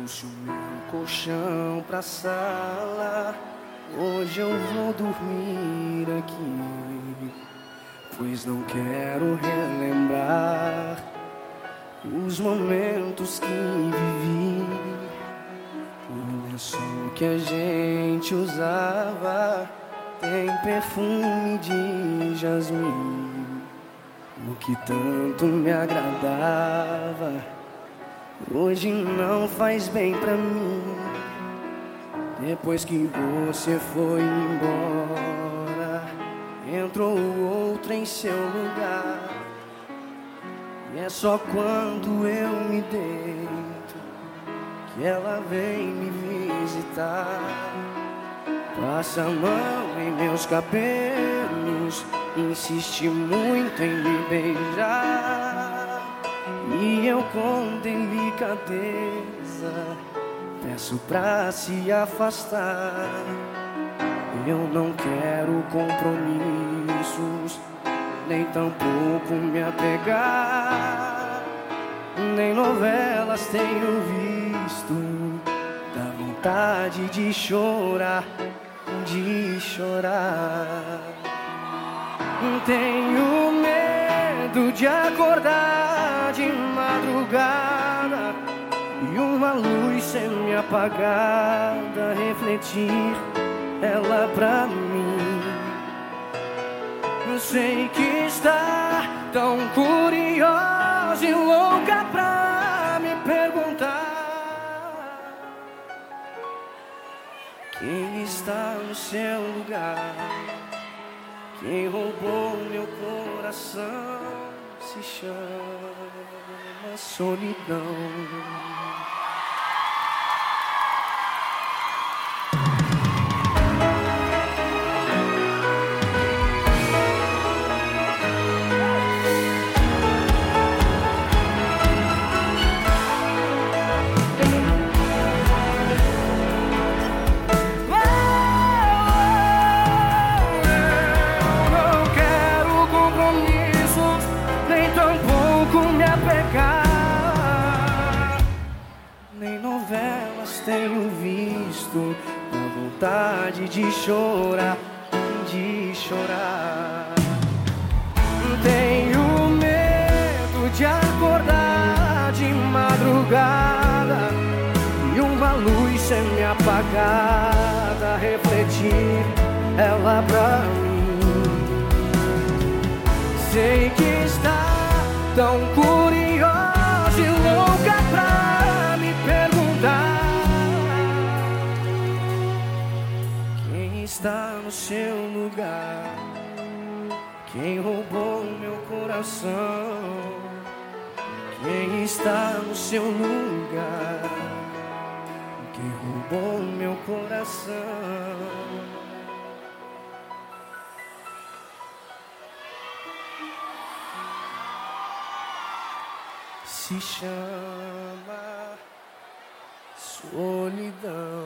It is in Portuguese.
Trouxe o meu colchão pra sala. Hoje eu vou dormir aqui, pois não quero relembrar os momentos que vivi. O lençol que a gente usava tem perfume de jasmim, o que tanto me agradava. Hoje não faz bem pra mim. Depois que você foi embora, entrou outra em seu lugar. E é só quando eu me deito que ela vem me visitar. Passa a mão em meus cabelos, insiste muito em me beijar. E eu com delicadeza peço pra se afastar. Eu não quero compromissos, nem tampouco me apegar. Nem novelas tenho visto, dá vontade de chorar, de chorar. Tenho medo de acordar madrugada e uma luz semi-apagada refletir ela pra mim. Eu sei que está tão curiosa e louca pra me perguntar quem está no seu lugar. Quem roubou meu coração se chama solidão. Tenho visto, dá vontade de chorar, de chorar. Tenho medo de acordar de madrugada e uma luz semi-apagada refletir ela pra mim. Sei que está tão curiosa está no seu lugar, quem roubou meu coração, quem está no seu lugar, quem roubou meu coração. se chama solidão.